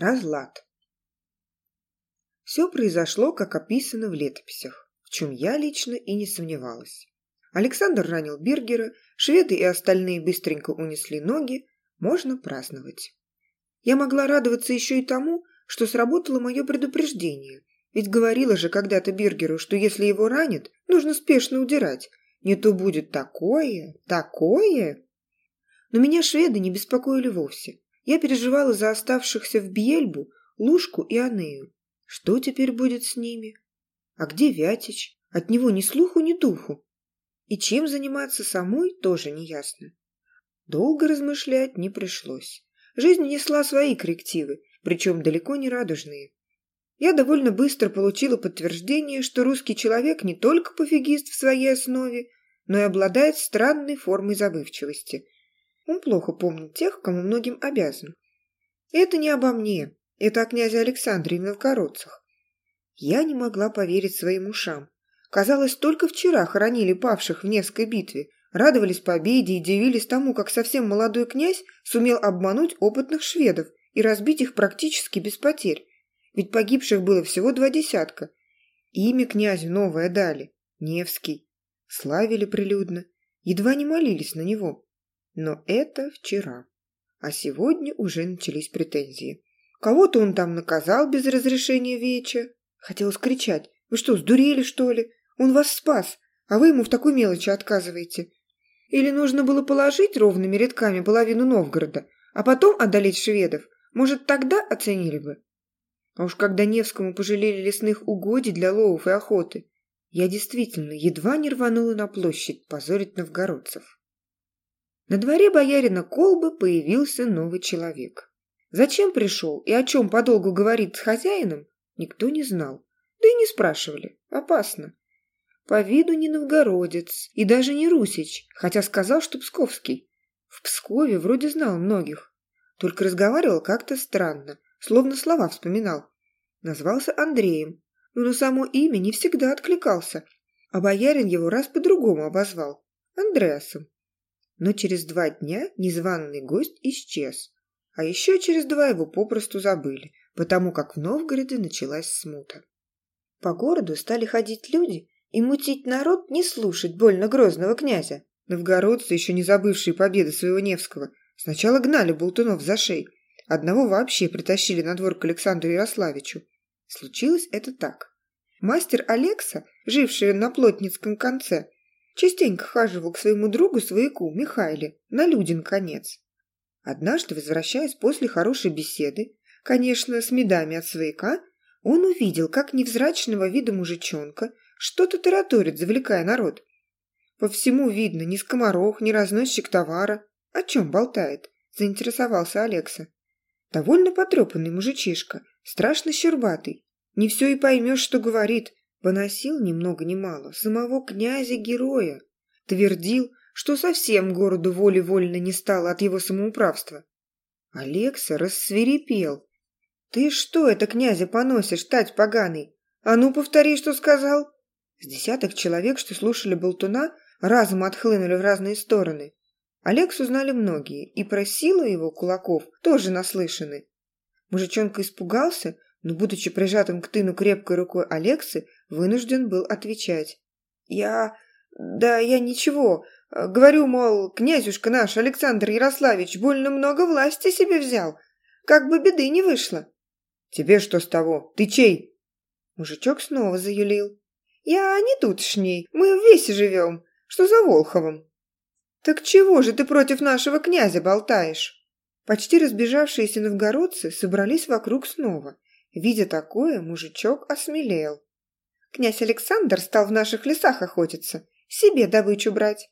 Разлад. Все произошло, как описано в летописях, в чем я лично и не сомневалась. Александр ранил Бергера, шведы и остальные быстренько унесли ноги, можно праздновать. Я могла радоваться еще и тому, что сработало мое предупреждение, ведь говорила же когда-то Бергеру, что если его ранят, нужно спешно удирать, не то будет такое, такое. Но меня шведы не беспокоили вовсе. Я переживала за оставшихся в Бьельбу Лушку и Анею. Что теперь будет с ними? А где Вятич? От него ни слуху, ни духу. И чем заниматься самой, тоже не ясно. Долго размышлять не пришлось. Жизнь несла свои коррективы, причем далеко не радужные. Я довольно быстро получила подтверждение, что русский человек не только пофигист в своей основе, но и обладает странной формой забывчивости. Он плохо помнит тех, кому многим обязан. И это не обо мне, это о князе Александре и новгородцах. Я не могла поверить своим ушам. Казалось, только вчера хоронили павших в Невской битве, радовались победе и дивились тому, как совсем молодой князь сумел обмануть опытных шведов и разбить их практически без потерь ведь погибших было всего два десятка. Имя князю новое дали – Невский. Славили прилюдно, едва не молились на него. Но это вчера. А сегодня уже начались претензии. Кого-то он там наказал без разрешения Веча. Хотелось кричать. «Вы что, сдурели, что ли? Он вас спас, а вы ему в такой мелочи отказываете». Или нужно было положить ровными рядками половину Новгорода, а потом одолеть шведов? Может, тогда оценили бы? А уж когда Невскому пожалели лесных угодий для ловов и охоты, я действительно едва не рванула на площадь позорить новгородцев. На дворе боярина Колбы появился новый человек. Зачем пришел и о чем подолгу говорит с хозяином, никто не знал. Да и не спрашивали. Опасно. По виду не новгородец и даже не русич, хотя сказал, что псковский. В Пскове вроде знал многих. Только разговаривал как-то странно, словно слова вспоминал. Назвался Андреем, но на само имя не всегда откликался, а боярин его раз по-другому обозвал – Андреасом. Но через два дня незваный гость исчез, а еще через два его попросту забыли, потому как в Новгороде началась смута. По городу стали ходить люди и мутить народ не слушать больно грозного князя. Новгородцы, еще не забывшие победы своего Невского, сначала гнали болтунов за шеи, Одного вообще притащили на двор к Александру Ярославичу. Случилось это так. Мастер Алекса, живший на Плотницком конце, частенько хаживал к своему другу-свояку Михайле на Людин конец. Однажды, возвращаясь после хорошей беседы, конечно, с медами от свояка, он увидел, как невзрачного вида мужичонка что-то тараторит, завлекая народ. По всему видно, ни скоморох, ни разносчик товара. О чем болтает? Заинтересовался Алекса. Довольно потрепанный мужичишка, страшно щербатый. Не все и поймешь, что говорит. Поносил ни много ни мало самого князя-героя. Твердил, что совсем городу воли-вольно не стало от его самоуправства. Алекса рассверепел. «Ты что это князя поносишь, тать поганый? А ну, повтори, что сказал!» С десяток человек, что слушали болтуна, разом отхлынули в разные стороны. Алекс узнали многие, и про силу его кулаков тоже наслышаны. Мужичонка испугался, но, будучи прижатым к тыну крепкой рукой Алексы, вынужден был отвечать. «Я... да я ничего. Говорю, мол, князюшка наш, Александр Ярославич, больно много власти себе взял. Как бы беды не вышло». «Тебе что с того? Ты чей?» Мужичок снова заюлил. «Я не тутшний, мы в Весе живем. Что за Волховым?» «Так чего же ты против нашего князя болтаешь?» Почти разбежавшиеся новгородцы собрались вокруг снова. Видя такое, мужичок осмелел. «Князь Александр стал в наших лесах охотиться, себе добычу брать».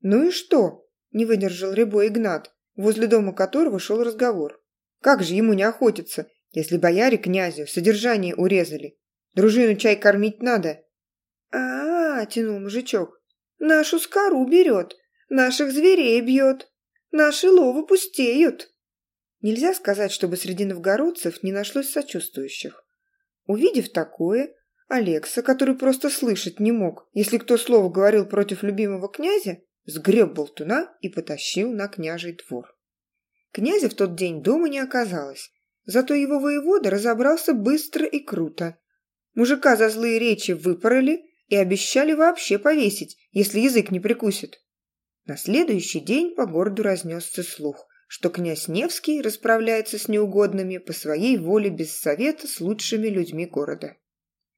«Ну и что?» – не выдержал Рябой Игнат, возле дома которого шел разговор. «Как же ему не охотиться, если бояре князю содержание урезали? Дружину чай кормить надо». «А-а-а!» – тянул мужичок. «Нашу скору берет, Наших зверей бьет. Наши ловы пустеют. Нельзя сказать, чтобы среди новгородцев не нашлось сочувствующих. Увидев такое, Алекса, который просто слышать не мог, если кто слово говорил против любимого князя, сгреб болтуна и потащил на княжий двор. Князя в тот день дома не оказалось. Зато его воевода разобрался быстро и круто. Мужика за злые речи выпороли и обещали вообще повесить, если язык не прикусит. На следующий день по городу разнесся слух, что князь Невский расправляется с неугодными по своей воле без совета с лучшими людьми города.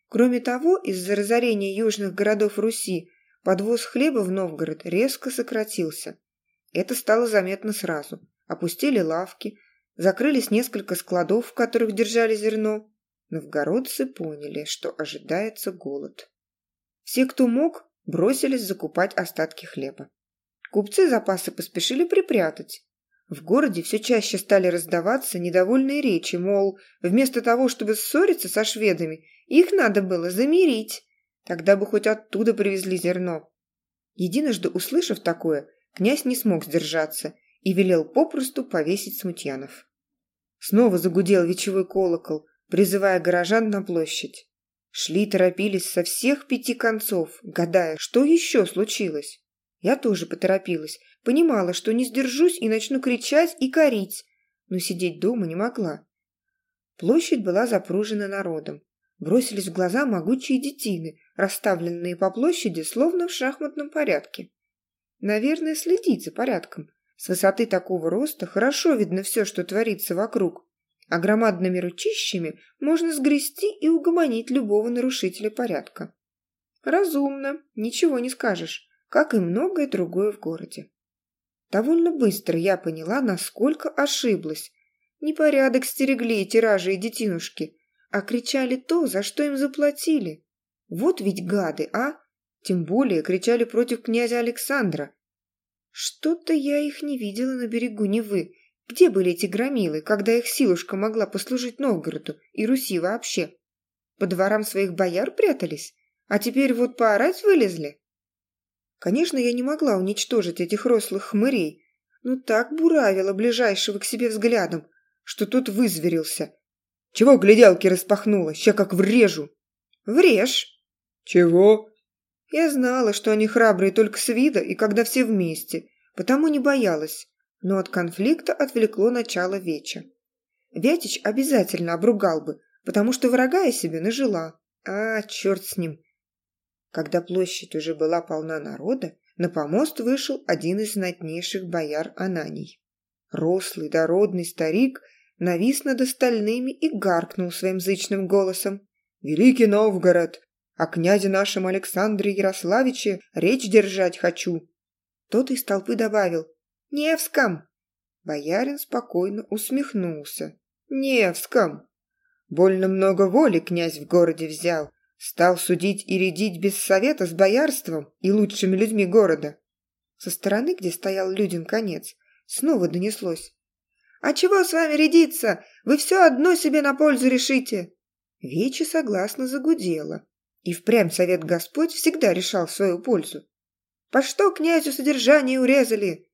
Кроме того, из-за разорения южных городов Руси подвоз хлеба в Новгород резко сократился. Это стало заметно сразу. Опустили лавки, закрылись несколько складов, в которых держали зерно. Новгородцы поняли, что ожидается голод. Все, кто мог, бросились закупать остатки хлеба. Купцы запасы поспешили припрятать. В городе все чаще стали раздаваться недовольные речи, мол, вместо того, чтобы ссориться со шведами, их надо было замирить. Тогда бы хоть оттуда привезли зерно. Единожды услышав такое, князь не смог сдержаться и велел попросту повесить смутьянов. Снова загудел вечевой колокол, призывая горожан на площадь. Шли торопились со всех пяти концов, гадая, что еще случилось. Я тоже поторопилась, понимала, что не сдержусь и начну кричать и корить, но сидеть дома не могла. Площадь была запружена народом. Бросились в глаза могучие детины, расставленные по площади, словно в шахматном порядке. Наверное, следить за порядком. С высоты такого роста хорошо видно все, что творится вокруг, а громадными ручищами можно сгрести и угомонить любого нарушителя порядка. Разумно, ничего не скажешь как и многое другое в городе. Довольно быстро я поняла, насколько ошиблась. Непорядок стерегли тиражи и детинушки, а кричали то, за что им заплатили. Вот ведь гады, а? Тем более кричали против князя Александра. Что-то я их не видела на берегу Невы. Где были эти громилы, когда их силушка могла послужить Новгороду и Руси вообще? По дворам своих бояр прятались? А теперь вот поорать вылезли? Конечно, я не могла уничтожить этих рослых хмырей, но так буравила ближайшего к себе взглядом, что тот вызверился. «Чего гляделки распахнула? Ща как врежу!» «Врежь!» «Чего?» Я знала, что они храбрые только с вида и когда все вместе, потому не боялась, но от конфликта отвлекло начало веча. Вятич обязательно обругал бы, потому что врага я себе нажила. А, черт с ним, когда площадь уже была полна народа, на помост вышел один из знатнейших бояр Ананий. Рослый, дородный старик навис над остальными и гаркнул своим зычным голосом. «Великий Новгород! О князе нашем Александре Ярославиче речь держать хочу!» Тот из толпы добавил «Невском!» Боярин спокойно усмехнулся. «Невском!» Больно много воли князь в городе взял. Стал судить и рядить без совета с боярством и лучшими людьми города. Со стороны, где стоял Людин конец, снова донеслось. «А чего с вами рядиться? Вы все одно себе на пользу решите!» Вечи согласно загудела. И впрямь совет Господь всегда решал свою пользу. «По что князю содержание урезали?»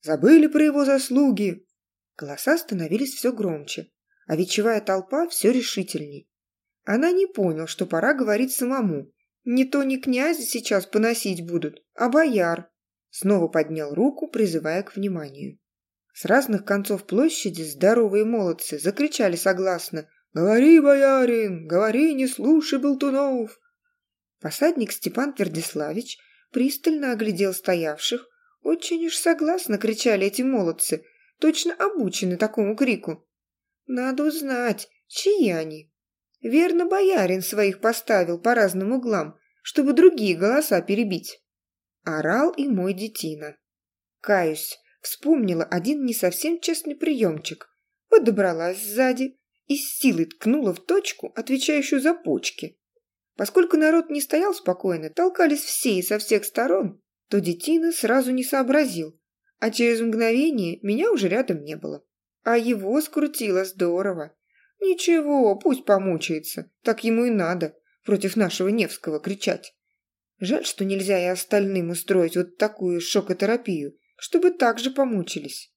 «Забыли про его заслуги!» Голоса становились все громче, а вечевая толпа все решительней. Она не понял, что пора говорить самому. Не то не князя сейчас поносить будут, а бояр. Снова поднял руку, призывая к вниманию. С разных концов площади здоровые молодцы закричали согласно «Говори, боярин! Говори, не слушай болтунов!» Посадник Степан Твердиславич пристально оглядел стоявших. Очень уж согласно кричали эти молодцы, точно обучены такому крику. Надо узнать, чьи они. Верно, боярин своих поставил по разным углам, чтобы другие голоса перебить. Орал и мой детина. Каюсь, вспомнила один не совсем честный приемчик. Подобралась сзади и с силой ткнула в точку, отвечающую за почки. Поскольку народ не стоял спокойно, толкались все и со всех сторон, то детина сразу не сообразил, а через мгновение меня уже рядом не было. А его скрутило здорово. Ничего, пусть помучается, так ему и надо, против нашего Невского кричать. Жаль, что нельзя и остальным устроить вот такую шокотерапию, чтобы так же помучились.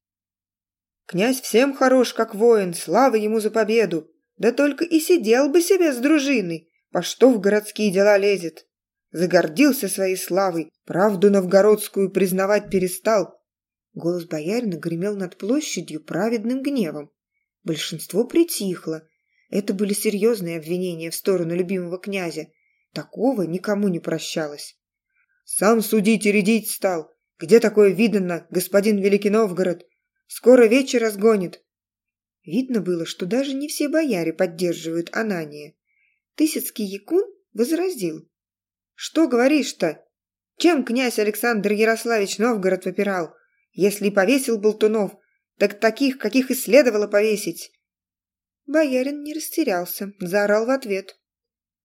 Князь всем хорош, как воин, слава ему за победу. Да только и сидел бы себе с дружиной, по что в городские дела лезет. Загордился своей славой, правду новгородскую признавать перестал. Голос боярина гремел над площадью праведным гневом. Большинство притихло. Это были серьезные обвинения в сторону любимого князя. Такого никому не прощалось. «Сам судить и рядить стал. Где такое видано, господин Великий Новгород? Скоро вечер разгонит». Видно было, что даже не все бояре поддерживают Анания. Тысяцкий якун возразил. «Что говоришь-то? Чем князь Александр Ярославич Новгород попирал? Если повесил болтунов, так таких, каких и следовало повесить». Боярин не растерялся, заорал в ответ.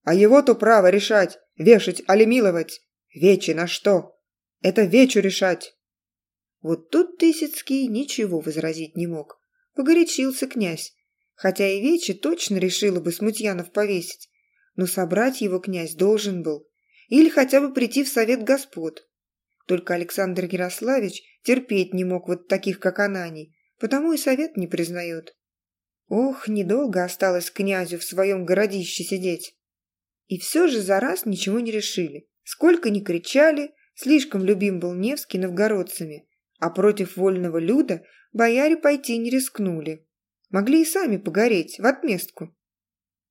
«А его-то право решать, вешать али миловать. Вечи на что? Это вечу решать!» Вот тут Тысяцкий ничего возразить не мог. Погорячился князь. Хотя и Вечи точно решила бы Смутьянов повесить. Но собрать его князь должен был. Или хотя бы прийти в совет господ. Только Александр Ярославич терпеть не мог вот таких, как Ананий, потому и совет не признает. Ох, недолго осталось князю в своем городище сидеть. И все же за раз ничего не решили. Сколько ни кричали, слишком любим был Невский новгородцами, а против вольного люда бояре пойти не рискнули. Могли и сами погореть, в отместку.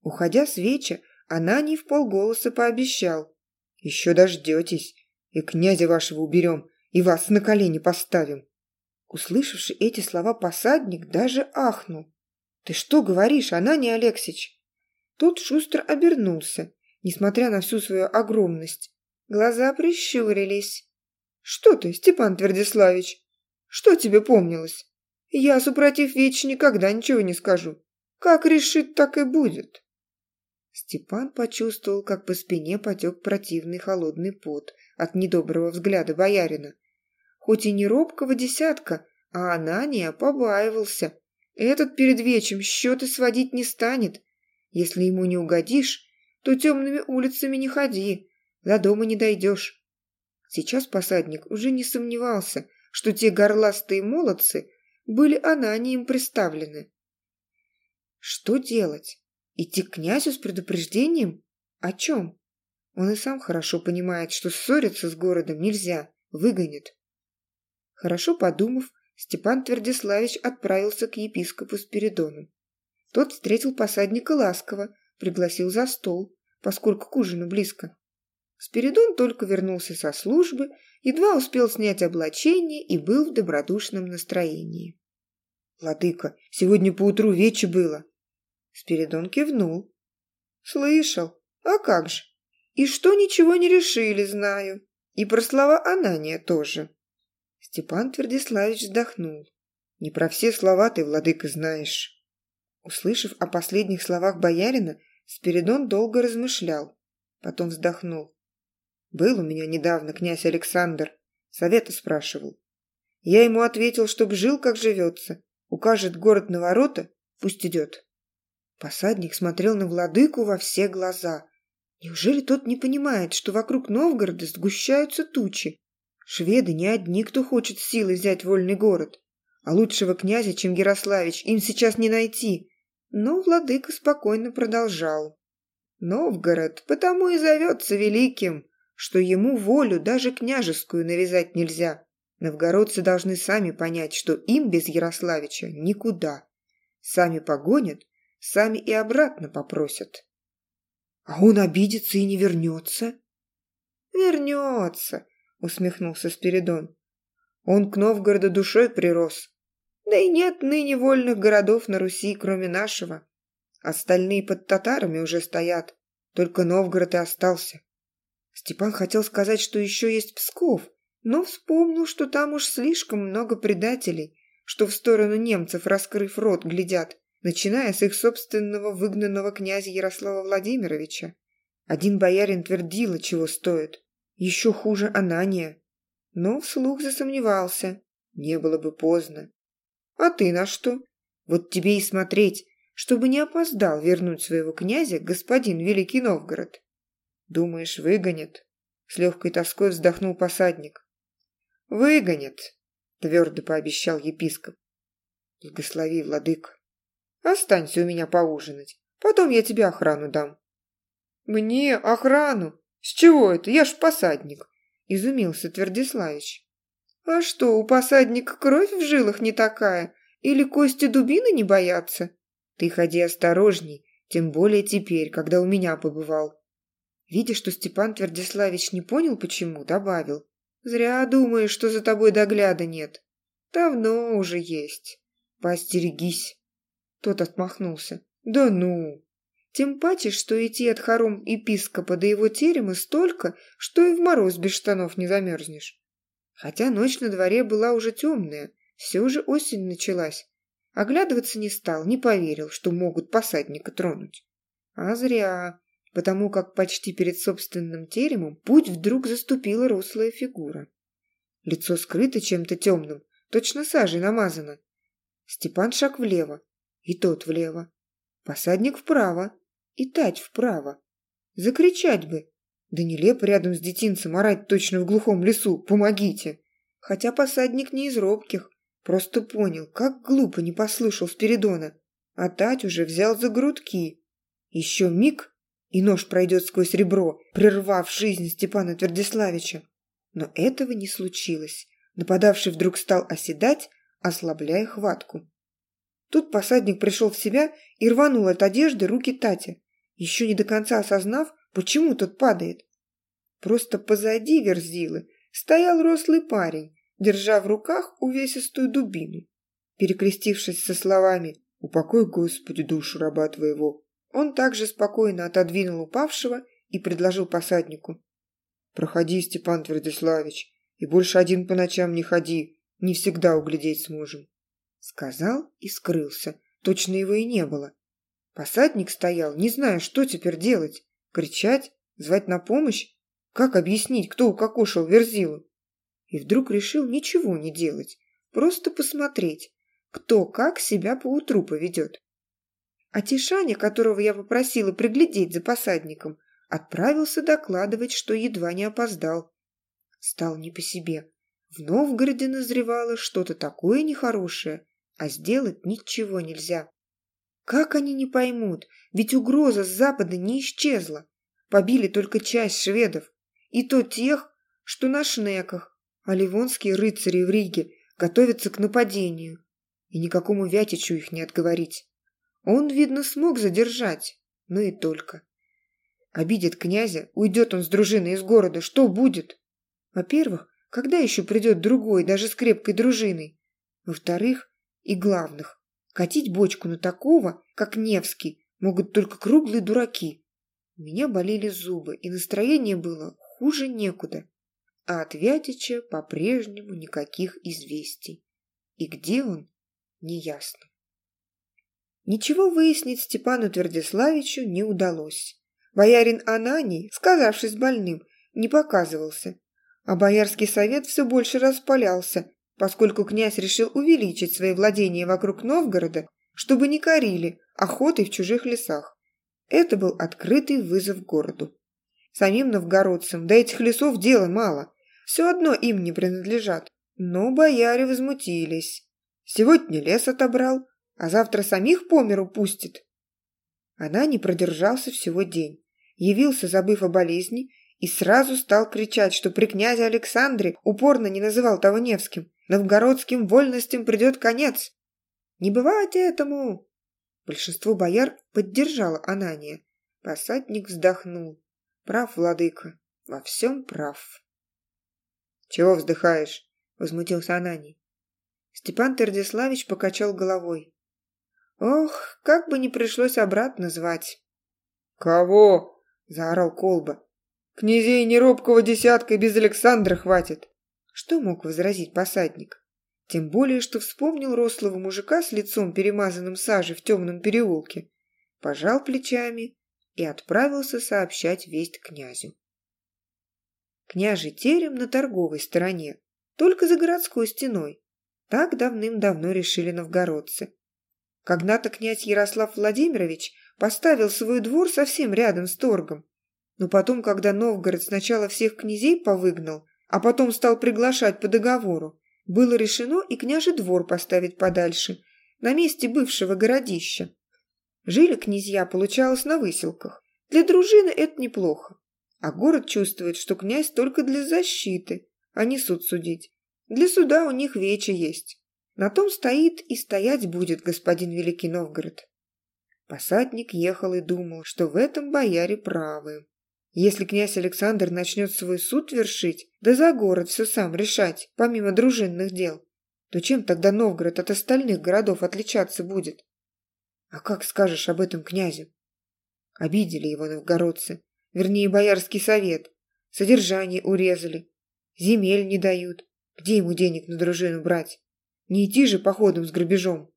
Уходя с веча, Ананий в полголоса пообещал. «Еще дождетесь, и князя вашего уберем, и вас на колени поставим». Услышавший эти слова посадник даже ахнул. «Ты что говоришь, Ананий Алексич?» Тот шустро обернулся, несмотря на всю свою огромность. Глаза прищурились. «Что ты, Степан Твердиславич? Что тебе помнилось? Я, супротив Веч, никогда ничего не скажу. Как решит, так и будет». Степан почувствовал, как по спине потек противный холодный пот от недоброго взгляда боярина. Хоть и не робкого десятка, а Анания побаивался. Этот перед вечем счеты сводить не станет. Если ему не угодишь, то темными улицами не ходи, до дома не дойдешь. Сейчас посадник уже не сомневался, что те горластые молодцы были Ананием представлены. Что делать? Идти к князю с предупреждением? О чем? Он и сам хорошо понимает, что ссориться с городом нельзя, выгонят. Хорошо подумав, Степан Твердиславич отправился к епископу Спиридону. Тот встретил посадника ласково, пригласил за стол, поскольку к ужину близко. Спиридон только вернулся со службы, едва успел снять облачение и был в добродушном настроении. «Владыка, сегодня поутру вече было». Спиридон кивнул. «Слышал. А как же? И что ничего не решили, знаю. И про слова Анания тоже». Степан Твердиславич вздохнул. «Не про все слова ты, владыка, знаешь». Услышав о последних словах боярина, Спиридон долго размышлял, потом вздохнул. Был у меня недавно князь Александр. Совета спрашивал. Я ему ответил, чтоб жил, как живется. Укажет город на ворота, пусть идет. Посадник смотрел на владыку во все глаза. Неужели тот не понимает, что вокруг Новгорода сгущаются тучи? Шведы не одни, кто хочет силой взять вольный город. А лучшего князя, чем Ярославич, им сейчас не найти. Но владыка спокойно продолжал. Новгород потому и зовется великим, что ему волю даже княжескую навязать нельзя. Новгородцы должны сами понять, что им без Ярославича никуда. Сами погонят, сами и обратно попросят. А он обидится и не вернется? Вернется, усмехнулся Спиридон. Он к Новгороду душой прирос. Да и нет ныне вольных городов на Руси, кроме нашего. Остальные под татарами уже стоят, только Новгород и остался. Степан хотел сказать, что еще есть Псков, но вспомнил, что там уж слишком много предателей, что в сторону немцев, раскрыв рот, глядят, начиная с их собственного выгнанного князя Ярослава Владимировича. Один боярин твердила, чего стоит. Еще хуже Анания. Но вслух засомневался. Не было бы поздно. А ты на что? Вот тебе и смотреть, чтобы не опоздал вернуть своего князя господин Великий Новгород. «Думаешь, выгонят?» С легкой тоской вздохнул посадник. «Выгонят», — твердо пообещал епископ. «Благослови, владыка. Останься у меня поужинать. Потом я тебе охрану дам». «Мне охрану? С чего это? Я ж посадник», — изумился Твердиславич. «А что, у посадника кровь в жилах не такая? Или кости дубины не боятся?» Ты ходи осторожней, тем более теперь, когда у меня побывал. Видя, что Степан Твердиславич не понял, почему, добавил. Зря думаешь, что за тобой догляда нет. Давно уже есть. Поостерегись. Тот отмахнулся. Да ну. Тем паче, что идти от хором епископа до его терема столько, что и в мороз без штанов не замерзнешь. Хотя ночь на дворе была уже темная, все же осень началась. Оглядываться не стал, не поверил, что могут посадника тронуть. А зря, потому как почти перед собственным теремом путь вдруг заступила рослая фигура. Лицо скрыто чем-то темным, точно сажей намазано. Степан шаг влево, и тот влево. Посадник вправо, и тать вправо. Закричать бы. Да нелепо рядом с детинцем орать точно в глухом лесу «Помогите!» Хотя посадник не из робких, просто понял, как глупо не послушал Спиридона. А Тать уже взял за грудки. Еще миг, и нож пройдет сквозь ребро, прервав жизнь Степана Твердиславича. Но этого не случилось. Нападавший вдруг стал оседать, ослабляя хватку. Тут посадник пришел в себя и рванул от одежды руки Тати, еще не до конца осознав, почему тот падает. Просто позади Верзилы стоял рослый парень, держа в руках увесистую дубину. Перекрестившись со словами «Упокой, Господи, душу раба твоего», он также спокойно отодвинул упавшего и предложил посаднику. «Проходи, Степан Твердиславич, и больше один по ночам не ходи, не всегда углядеть сможем». Сказал и скрылся, точно его и не было. Посадник стоял, не зная, что теперь делать. Кричать? Звать на помощь? Как объяснить, кто укокошил Верзилу? И вдруг решил ничего не делать, просто посмотреть, кто как себя поутру поведет. А Тишаня, которого я попросила приглядеть за посадником, отправился докладывать, что едва не опоздал. Стал не по себе. В Новгороде назревало что-то такое нехорошее, а сделать ничего нельзя. Как они не поймут, ведь угроза с запада не исчезла. Побили только часть шведов, и то тех, что на шнеках, а ливонские рыцари в Риге готовятся к нападению. И никакому Вятичу их не отговорить. Он, видно, смог задержать, но и только. Обидит князя, уйдет он с дружиной из города, что будет? Во-первых, когда еще придет другой, даже с крепкой дружиной? Во-вторых, и главных, катить бочку на такого, как Невский, могут только круглые дураки. У меня болели зубы, и настроение было хуже некуда. А от Вятича по-прежнему никаких известий. И где он, неясно. Ничего выяснить Степану Твердиславичу не удалось. Боярин Ананий, сказавшись больным, не показывался, а Боярский совет все больше распалялся, поскольку князь решил увеличить свои владения вокруг Новгорода, чтобы не корили охотой в чужих лесах. Это был открытый вызов городу. Самим новгородцам до этих лесов дела мало, все одно им не принадлежат. Но бояре возмутились. Сегодня лес отобрал, а завтра самих по миру пустит. Она не продержался всего день. Явился, забыв о болезни, и сразу стал кричать, что при князе Александре упорно не называл того Невским. Новгородским вольностям придет конец. Не бывать этому! Большинство бояр поддержало Анания. Посадник вздохнул. Прав, владыка, во всем прав. «Чего вздыхаешь?» — возмутился Ананий. Степан Тердиславич покачал головой. Ох, как бы не пришлось обратно звать. «Кого?» – заорал Колба. «Князей неробкого десятка без Александра хватит!» Что мог возразить посадник? Тем более, что вспомнил рослого мужика с лицом, перемазанным сажей в темном переулке, пожал плечами и отправился сообщать весть князю. Княжий терем на торговой стороне, только за городской стеной. Так давным-давно решили новгородцы. Когда-то князь Ярослав Владимирович поставил свой двор совсем рядом с торгом. Но потом, когда Новгород сначала всех князей повыгнал, а потом стал приглашать по договору, было решено и княжий двор поставить подальше, на месте бывшего городища. Жили князья, получалось, на выселках. Для дружины это неплохо. А город чувствует, что князь только для защиты, а не суд судить. Для суда у них вече есть. На том стоит и стоять будет господин Великий Новгород. Посадник ехал и думал, что в этом бояре правы. Если князь Александр начнет свой суд вершить, да за город все сам решать, помимо дружинных дел, то чем тогда Новгород от остальных городов отличаться будет? А как скажешь об этом князю? Обидели его новгородцы, вернее, боярский совет. Содержание урезали, земель не дают. Где ему денег на дружину брать? Не идти же походом с грабежом.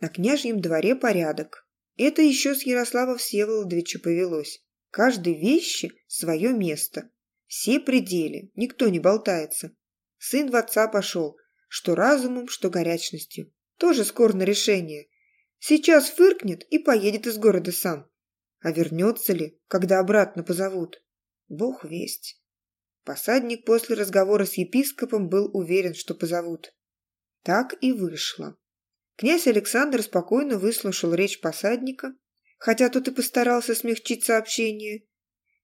На княжьем дворе порядок. Это еще с Ярослава Всеволодовича повелось. Каждой вещи свое место. Все пределы, никто не болтается. Сын в отца пошел, что разумом, что горячностью. Тоже скоро на решение. Сейчас фыркнет и поедет из города сам. А вернется ли, когда обратно позовут? Бог весть. Посадник после разговора с епископом был уверен, что позовут. Так и вышло. Князь Александр спокойно выслушал речь посадника, хотя тот и постарался смягчить сообщение,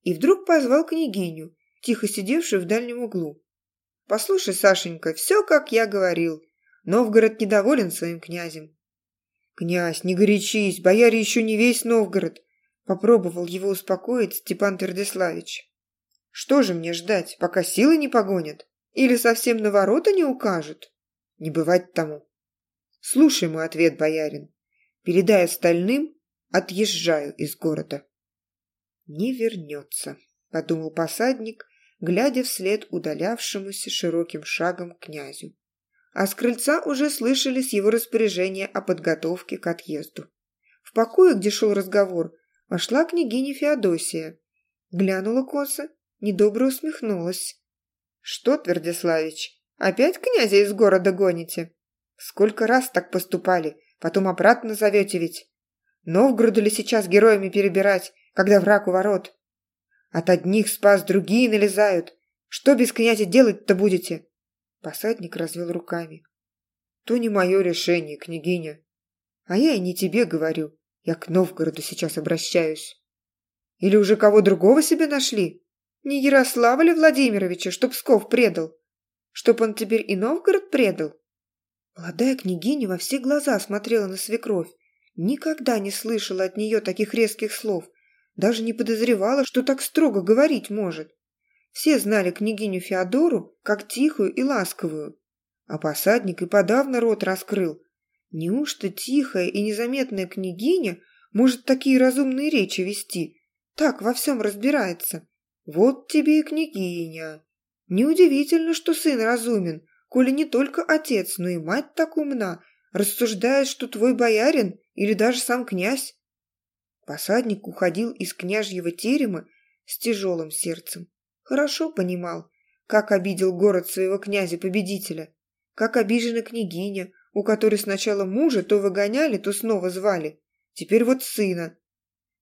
и вдруг позвал княгиню, тихо сидевшую в дальнем углу. «Послушай, Сашенька, все, как я говорил. Новгород недоволен своим князем». «Князь, не горячись, бояре еще не весь Новгород», — попробовал его успокоить Степан Твердиславич. «Что же мне ждать, пока силы не погонят? Или совсем на ворота не укажут? Не бывать тому». «Слушай мой ответ, боярин. Передай остальным, отъезжаю из города». «Не вернется», — подумал посадник, глядя вслед удалявшемуся широким шагом князю. А с крыльца уже слышались его распоряжения о подготовке к отъезду. В покое, где шел разговор, вошла княгиня Феодосия. Глянула косо, недобро усмехнулась. «Что, Твердиславич, опять князя из города гоните? Сколько раз так поступали, потом обратно зовете ведь? Новгороду ли сейчас героями перебирать, когда враг у ворот? От одних спас, другие налезают. Что без князя делать-то будете?» Посадник развел руками. «То не мое решение, княгиня. А я и не тебе говорю. Я к Новгороду сейчас обращаюсь. Или уже кого другого себе нашли? Не Ярослава ли Владимировича, чтоб Псков предал? Чтоб он теперь и Новгород предал?» Молодая княгиня во все глаза смотрела на свекровь. Никогда не слышала от нее таких резких слов – даже не подозревала, что так строго говорить может. Все знали княгиню Феодору как тихую и ласковую. А посадник и подавно рот раскрыл. Неужто тихая и незаметная княгиня может такие разумные речи вести? Так во всем разбирается. Вот тебе и княгиня. Неудивительно, что сын разумен, коли не только отец, но и мать так умна, рассуждает, что твой боярин или даже сам князь Посадник уходил из княжьего терема с тяжелым сердцем. Хорошо понимал, как обидел город своего князя-победителя, как обижена княгиня, у которой сначала мужа то выгоняли, то снова звали, теперь вот сына.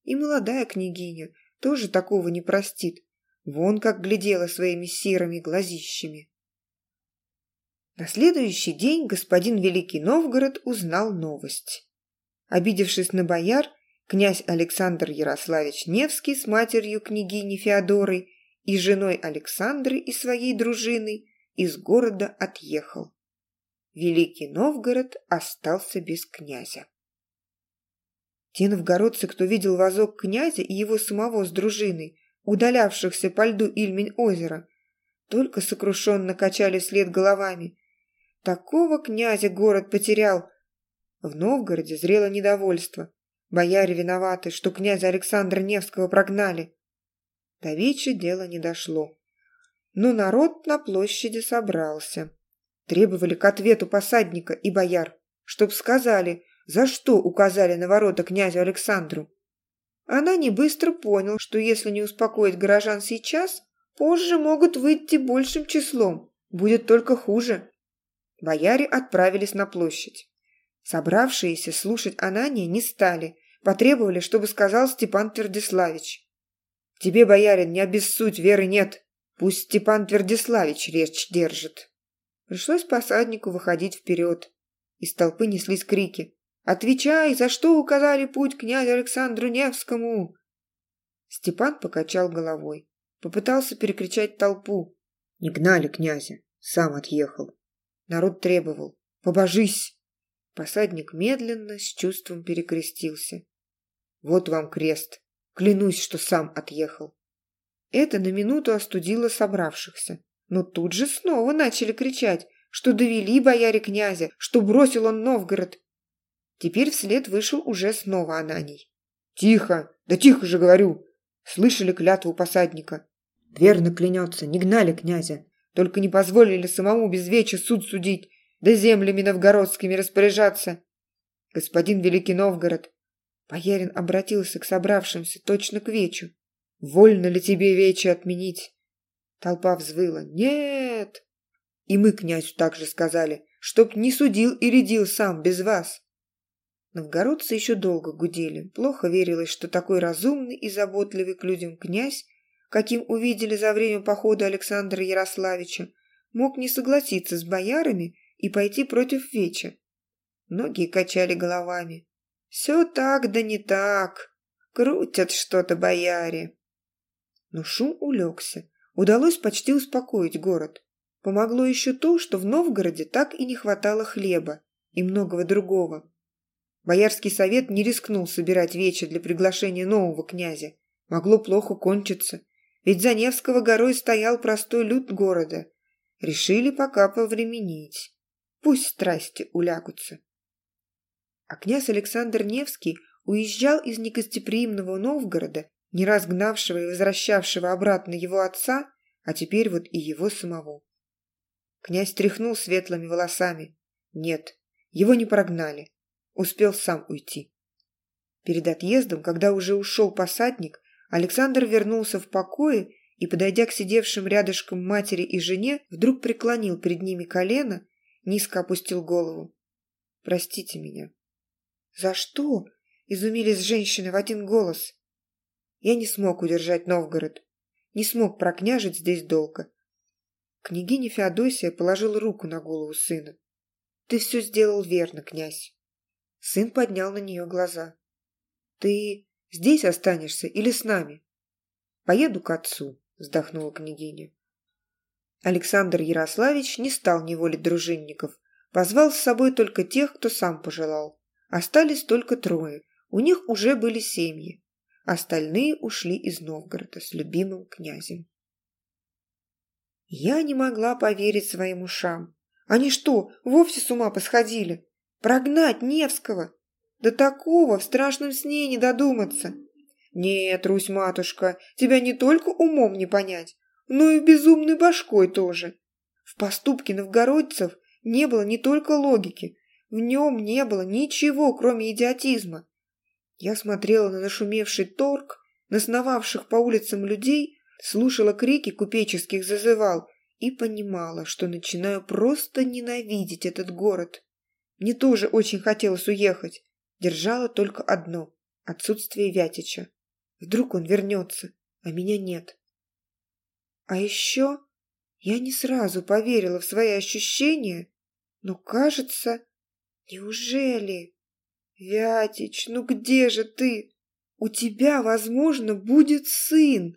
И молодая княгиня тоже такого не простит, вон как глядела своими серыми глазищами. На следующий день господин Великий Новгород узнал новость. Обидевшись на бояр, князь Александр Ярославич Невский с матерью княгини Феодорой и женой Александры и своей дружиной из города отъехал. Великий Новгород остался без князя. Те новгородцы, кто видел вазок князя и его самого с дружиной, удалявшихся по льду Ильмень-озера, только сокрушенно качали вслед головами. Такого князя город потерял. В Новгороде зрело недовольство. Бояре виноваты, что князя Александра Невского прогнали. До Вичи дело не дошло. Но народ на площади собрался. Требовали к ответу посадника и бояр, чтоб сказали, за что указали на ворота князю Александру. Она не быстро понял, что если не успокоить горожан сейчас, позже могут выйти большим числом, будет только хуже. Бояре отправились на площадь. Собравшиеся слушать Анания не стали, Потребовали, чтобы сказал Степан Твердиславич. «Тебе, боярин, не обессудь, веры нет. Пусть Степан Твердиславич речь держит». Пришлось посаднику выходить вперед. Из толпы неслись крики. «Отвечай, за что указали путь князю Александру Невскому?» Степан покачал головой. Попытался перекричать толпу. Не гнали князя, сам отъехал. Народ требовал. «Побожись!» Посадник медленно, с чувством перекрестился. Вот вам крест. Клянусь, что сам отъехал. Это на минуту остудило собравшихся. Но тут же снова начали кричать, что довели бояре князя, что бросил он Новгород. Теперь вслед вышел уже снова Ананий. «Тихо! Да тихо же, говорю!» Слышали клятву посадника. Верно клянется, не гнали князя, только не позволили самому без веча суд судить, да землями новгородскими распоряжаться. Господин Великий Новгород, боярин обратился к собравшимся точно к вечу. Вольно ли тебе вечи отменить? Толпа взвыла. Нет! И мы князю также сказали, чтоб не судил и рядил сам без вас. Новгородцы еще долго гудели. Плохо верилось, что такой разумный и заботливый к людям князь, каким увидели за время похода Александра Ярославича, мог не согласиться с боярами и пойти против Веча. Многие качали головами. «Все так да не так. Крутят что-то бояре». Но шум улегся. Удалось почти успокоить город. Помогло еще то, что в Новгороде так и не хватало хлеба и многого другого. Боярский совет не рискнул собирать вечер для приглашения нового князя. Могло плохо кончиться, ведь за Невского горой стоял простой люд города. Решили пока повременить. Пусть страсти улягутся. А князь Александр Невский уезжал из негостеприимного Новгорода, не раз гнавшего и возвращавшего обратно его отца, а теперь вот и его самого. Князь тряхнул светлыми волосами. Нет, его не прогнали. Успел сам уйти. Перед отъездом, когда уже ушел посадник, Александр вернулся в покое и, подойдя к сидевшим рядышком матери и жене, вдруг преклонил перед ними колено, низко опустил голову. «Простите меня». «За что?» – изумились женщины в один голос. «Я не смог удержать Новгород, не смог прокняжить здесь долго». Княгиня Феодосия положила руку на голову сына. «Ты все сделал верно, князь». Сын поднял на нее глаза. «Ты Здесь останешься или с нами?» «Поеду к отцу», — вздохнула княгиня. Александр Ярославич не стал неволить дружинников, позвал с собой только тех, кто сам пожелал. Остались только трое, у них уже были семьи. Остальные ушли из Новгорода с любимым князем. Я не могла поверить своим ушам. Они что, вовсе с ума посходили? Прогнать Невского? До такого в страшном сне не додуматься. Нет, Русь-матушка, тебя не только умом не понять, но и безумной башкой тоже. В поступке новгородцев не было не только логики, в нем не было ничего, кроме идиотизма. Я смотрела на нашумевший торг, на сновавших по улицам людей, слушала крики купеческих зазывал и понимала, что начинаю просто ненавидеть этот город. Мне тоже очень хотелось уехать, держало только одно – отсутствие Вятича. Вдруг он вернется, а меня нет. А еще я не сразу поверила в свои ощущения, но, кажется, неужели... Вятич, ну где же ты? У тебя, возможно, будет сын.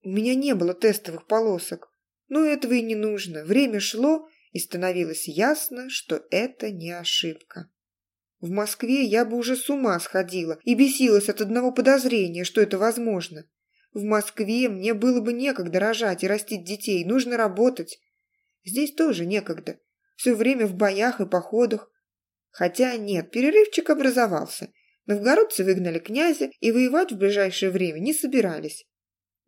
У меня не было тестовых полосок, но этого и не нужно. Время шло, и становилось ясно, что это не ошибка. В Москве я бы уже с ума сходила и бесилась от одного подозрения, что это возможно. В Москве мне было бы некогда рожать и растить детей, нужно работать. Здесь тоже некогда. Все время в боях и походах. Хотя нет, перерывчик образовался. Новгородцы выгнали князя и воевать в ближайшее время не собирались.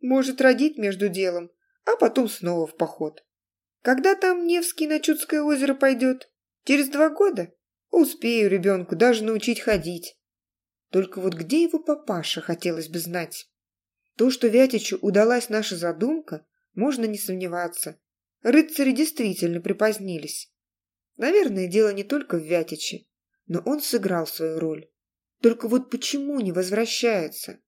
Может, родить между делом, а потом снова в поход. Когда там Невский на Чудское озеро пойдет? Через два года? Успею ребенку даже научить ходить. Только вот где его папаша, хотелось бы знать. То, что Вятичу удалась наша задумка, можно не сомневаться. Рыцари действительно припозднились. Наверное, дело не только в Вятиче, но он сыграл свою роль. Только вот почему не возвращается?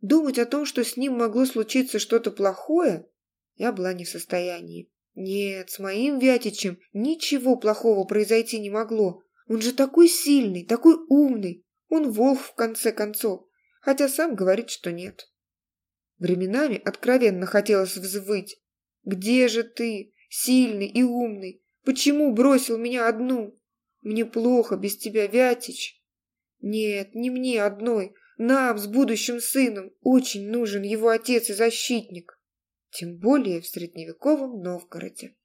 Думать о том, что с ним могло случиться что-то плохое, я была не в состоянии. Нет, с моим Вятичем ничего плохого произойти не могло. Он же такой сильный, такой умный. Он волк в конце концов, хотя сам говорит, что нет. Временами откровенно хотелось взвыть. «Где же ты, сильный и умный? Почему бросил меня одну? Мне плохо без тебя, Вятич. Нет, не мне одной. Нам с будущим сыном очень нужен его отец и защитник. Тем более в средневековом Новгороде.